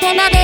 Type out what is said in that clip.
手まで